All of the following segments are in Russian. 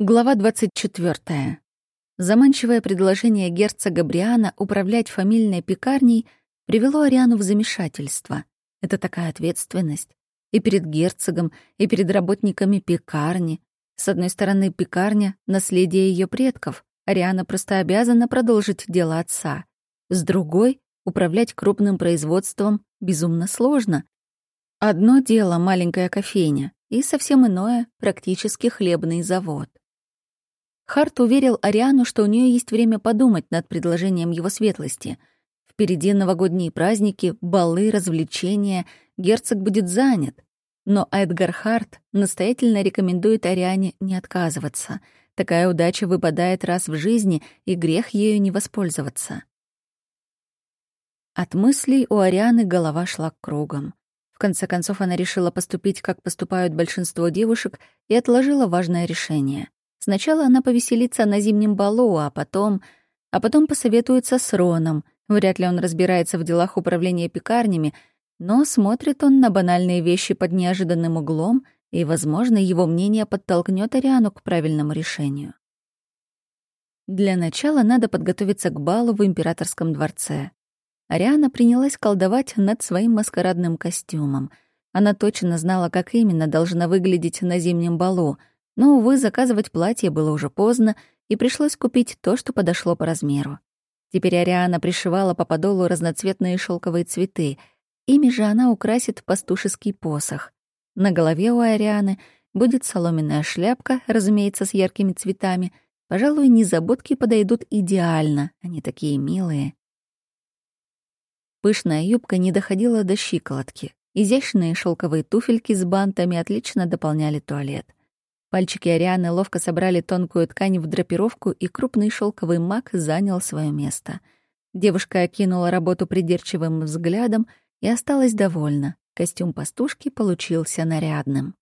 Глава 24. Заманчивое предложение герцога Бриана управлять фамильной пекарней привело Ариану в замешательство. Это такая ответственность. И перед герцогом, и перед работниками пекарни. С одной стороны, пекарня — наследие ее предков. Ариана просто обязана продолжить дело отца. С другой — управлять крупным производством безумно сложно. Одно дело — маленькая кофейня, и совсем иное — практически хлебный завод. Харт уверил Ариану, что у нее есть время подумать над предложением его светлости. Впереди новогодние праздники, балы, развлечения, герцог будет занят. Но Эдгар Харт настоятельно рекомендует Ариане не отказываться. Такая удача выпадает раз в жизни, и грех ею не воспользоваться. От мыслей у Арианы голова шла кругом. В конце концов, она решила поступить, как поступают большинство девушек, и отложила важное решение. Сначала она повеселится на зимнем балу, а потом... А потом посоветуется с Роном. Вряд ли он разбирается в делах управления пекарнями, но смотрит он на банальные вещи под неожиданным углом, и, возможно, его мнение подтолкнет Ариану к правильному решению. Для начала надо подготовиться к балу в императорском дворце. Ариана принялась колдовать над своим маскарадным костюмом. Она точно знала, как именно должна выглядеть на зимнем балу — но, увы, заказывать платье было уже поздно, и пришлось купить то, что подошло по размеру. Теперь Ариана пришивала по подолу разноцветные шелковые цветы. Ими же она украсит пастушеский посох. На голове у Арианы будет соломенная шляпка, разумеется, с яркими цветами. Пожалуй, незабудки подойдут идеально, они такие милые. Пышная юбка не доходила до щиколотки. Изящные шелковые туфельки с бантами отлично дополняли туалет. Пальчики Арианы ловко собрали тонкую ткань в драпировку, и крупный шелковый мак занял свое место. Девушка окинула работу придирчивым взглядом и осталась довольна. Костюм пастушки получился нарядным.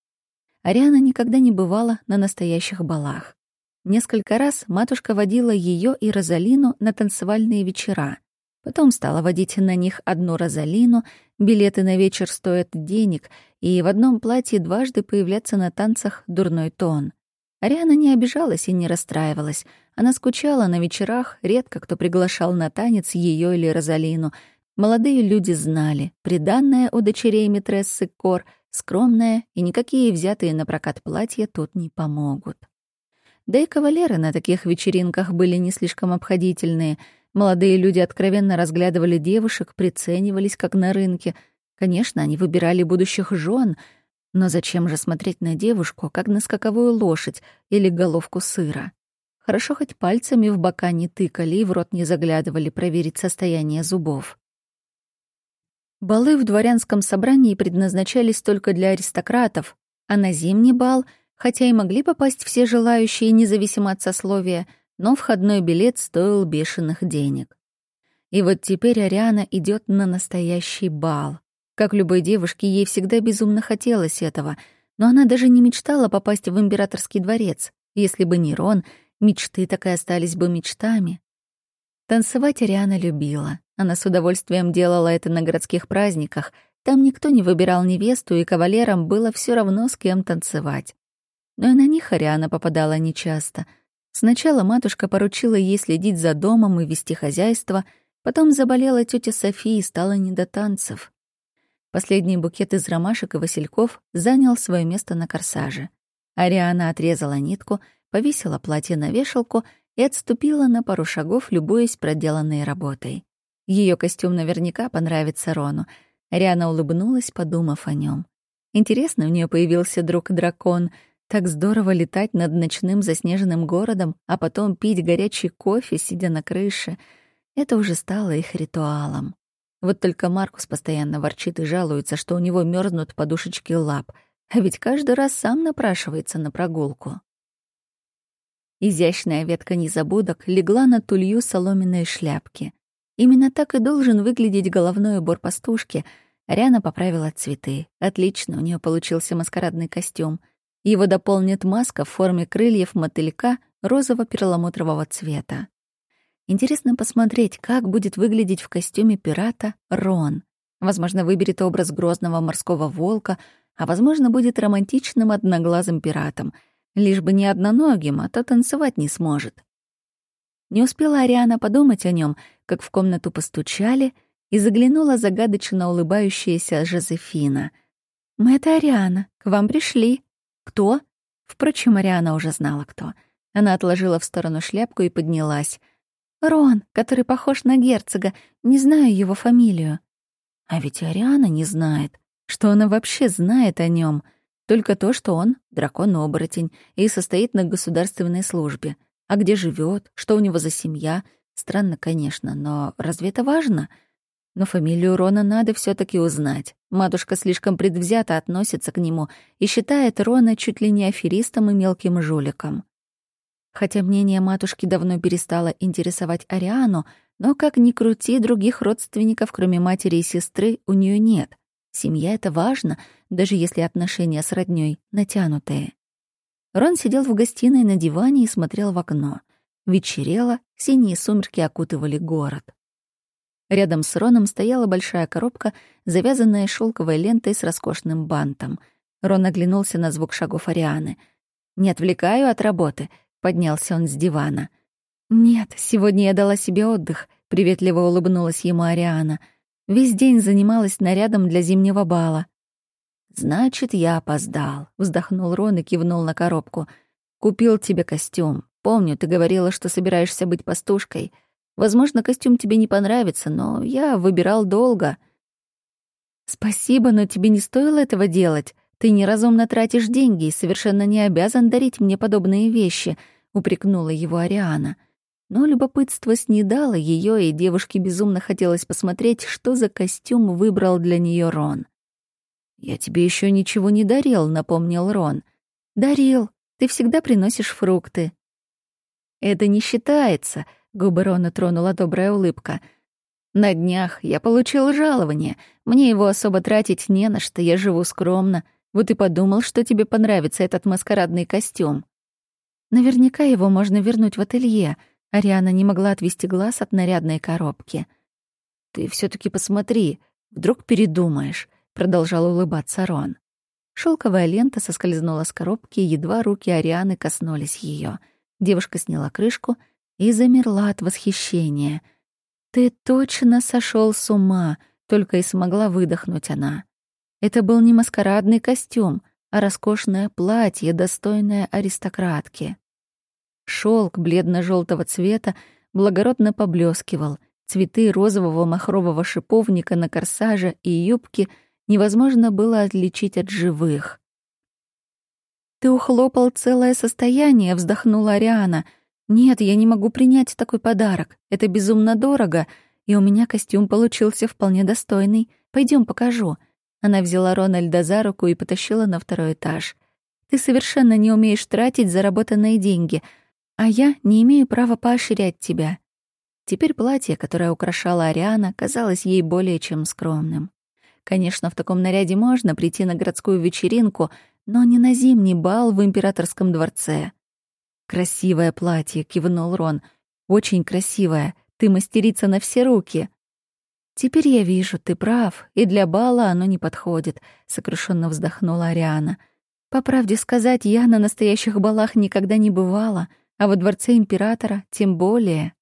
Ариана никогда не бывала на настоящих балах. Несколько раз матушка водила ее и Розалину на танцевальные вечера. Потом стала водить на них одну Розалину, билеты на вечер стоят денег, и в одном платье дважды появляться на танцах дурной тон. Ариана не обижалась и не расстраивалась. Она скучала на вечерах, редко кто приглашал на танец ее или Розалину. Молодые люди знали, приданная у дочерей митрессы Кор, скромная, и никакие взятые на прокат платья тут не помогут. Да и кавалеры на таких вечеринках были не слишком обходительные — Молодые люди откровенно разглядывали девушек, приценивались, как на рынке. Конечно, они выбирали будущих жен, но зачем же смотреть на девушку, как на скаковую лошадь или головку сыра? Хорошо хоть пальцами в бока не тыкали и в рот не заглядывали проверить состояние зубов. Балы в дворянском собрании предназначались только для аристократов, а на зимний бал, хотя и могли попасть все желающие, независимо от сословия, но входной билет стоил бешеных денег. И вот теперь Ариана идет на настоящий бал. Как любой девушке, ей всегда безумно хотелось этого, но она даже не мечтала попасть в императорский дворец. Если бы не Рон, мечты так и остались бы мечтами. Танцевать Ариана любила. Она с удовольствием делала это на городских праздниках. Там никто не выбирал невесту, и кавалерам было все равно, с кем танцевать. Но и на них Ариана попадала нечасто — Сначала матушка поручила ей следить за домом и вести хозяйство, потом заболела тетя София и стала не до танцев. Последний букет из ромашек и васильков занял свое место на корсаже. Ариана отрезала нитку, повесила платье на вешалку и отступила на пару шагов, любуясь проделанной работой. Ее костюм наверняка понравится Рону. Ариана улыбнулась, подумав о нем. Интересно, у нее появился друг-дракон — так здорово летать над ночным заснеженным городом, а потом пить горячий кофе, сидя на крыше. Это уже стало их ритуалом. Вот только Маркус постоянно ворчит и жалуется, что у него мерзнут подушечки лап, а ведь каждый раз сам напрашивается на прогулку. Изящная ветка незабудок легла на тулью соломенной шляпки. Именно так и должен выглядеть головной убор пастушки. Ариана поправила цветы. Отлично, у нее получился маскарадный костюм — его дополнит маска в форме крыльев мотылька розово-перламутрового цвета. Интересно посмотреть, как будет выглядеть в костюме пирата Рон. Возможно, выберет образ грозного морского волка, а возможно, будет романтичным одноглазым пиратом. Лишь бы не одноногим, а то танцевать не сможет. Не успела Ариана подумать о нем, как в комнату постучали, и заглянула загадочно улыбающаяся Жозефина. «Мы — это Ариана. К вам пришли». «Кто?» Впрочем, Ариана уже знала, кто. Она отложила в сторону шляпку и поднялась. «Рон, который похож на герцога. Не знаю его фамилию». А ведь Ариана не знает. Что она вообще знает о нем? Только то, что он дракон-оборотень и состоит на государственной службе. А где живет, что у него за семья? Странно, конечно, но разве это важно? Но фамилию Рона надо все таки узнать. Матушка слишком предвзято относится к нему и считает Рона чуть ли не аферистом и мелким жуликом. Хотя мнение матушки давно перестало интересовать Ариану, но, как ни крути, других родственников, кроме матери и сестры, у нее нет. Семья — это важно, даже если отношения с роднёй натянутые. Рон сидел в гостиной на диване и смотрел в окно. Вечерело, синие сумерки окутывали город. Рядом с Роном стояла большая коробка, завязанная шелковой лентой с роскошным бантом. Рон оглянулся на звук шагов Арианы. «Не отвлекаю от работы», — поднялся он с дивана. «Нет, сегодня я дала себе отдых», — приветливо улыбнулась ему Ариана. «Весь день занималась нарядом для зимнего бала. «Значит, я опоздал», — вздохнул Рон и кивнул на коробку. «Купил тебе костюм. Помню, ты говорила, что собираешься быть пастушкой. Возможно, костюм тебе не понравится, но я выбирал долго». «Спасибо, но тебе не стоило этого делать. Ты неразумно тратишь деньги и совершенно не обязан дарить мне подобные вещи», — упрекнула его Ариана. Но любопытство снедало ее, и девушке безумно хотелось посмотреть, что за костюм выбрал для нее Рон. «Я тебе еще ничего не дарил», — напомнил Рон. «Дарил. Ты всегда приносишь фрукты». «Это не считается», — губы Рона тронула добрая улыбка. «На днях я получил жалование. Мне его особо тратить не на что, я живу скромно. Вот и подумал, что тебе понравится этот маскарадный костюм». Наверняка его можно вернуть в ателье. Ариана не могла отвести глаз от нарядной коробки. «Ты все таки посмотри, вдруг передумаешь продолжал улыбаться Рон. Шелковая лента соскользнула с коробки, едва руки Арианы коснулись ее. Девушка сняла крышку и замерла от восхищения. «Ты точно сошел с ума!» — только и смогла выдохнуть она. Это был не маскарадный костюм, а роскошное платье, достойное аристократки. Шелк бледно желтого цвета благородно поблескивал, цветы розового махрового шиповника на корсаже и юбке — невозможно было отличить от живых. «Ты ухлопал целое состояние», — вздохнула Ариана. «Нет, я не могу принять такой подарок. Это безумно дорого, и у меня костюм получился вполне достойный. Пойдем, покажу». Она взяла Рональда за руку и потащила на второй этаж. «Ты совершенно не умеешь тратить заработанные деньги, а я не имею права поощрять тебя». Теперь платье, которое украшала Ариана, казалось ей более чем скромным. Конечно, в таком наряде можно прийти на городскую вечеринку, но не на зимний бал в императорском дворце. «Красивое платье», — кивнул Рон. «Очень красивое. Ты мастерица на все руки». «Теперь я вижу, ты прав, и для бала оно не подходит», — сокрушенно вздохнула Ариана. «По правде сказать, я на настоящих балах никогда не бывала, а во дворце императора тем более».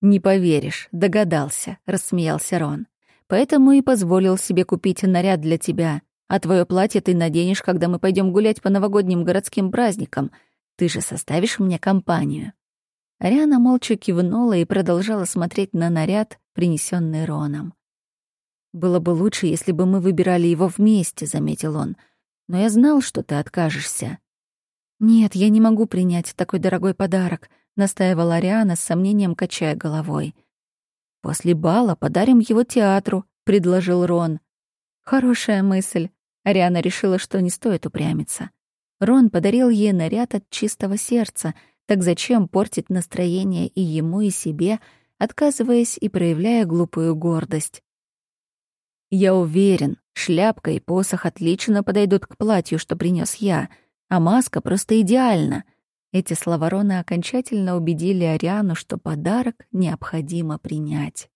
«Не поверишь, догадался», — рассмеялся Рон. Поэтому и позволил себе купить наряд для тебя. А твое платье ты наденешь, когда мы пойдем гулять по новогодним городским праздникам. Ты же составишь мне компанию». Ариана молча кивнула и продолжала смотреть на наряд, принесенный Роном. «Было бы лучше, если бы мы выбирали его вместе», — заметил он. «Но я знал, что ты откажешься». «Нет, я не могу принять такой дорогой подарок», — настаивала Ариана с сомнением, качая головой. «После бала подарим его театру», — предложил Рон. «Хорошая мысль». Ариана решила, что не стоит упрямиться. Рон подарил ей наряд от чистого сердца, так зачем портить настроение и ему, и себе, отказываясь и проявляя глупую гордость? «Я уверен, шляпка и посох отлично подойдут к платью, что принес я, а маска просто идеальна», эти слова Рона окончательно убедили Ариану, что подарок необходимо принять.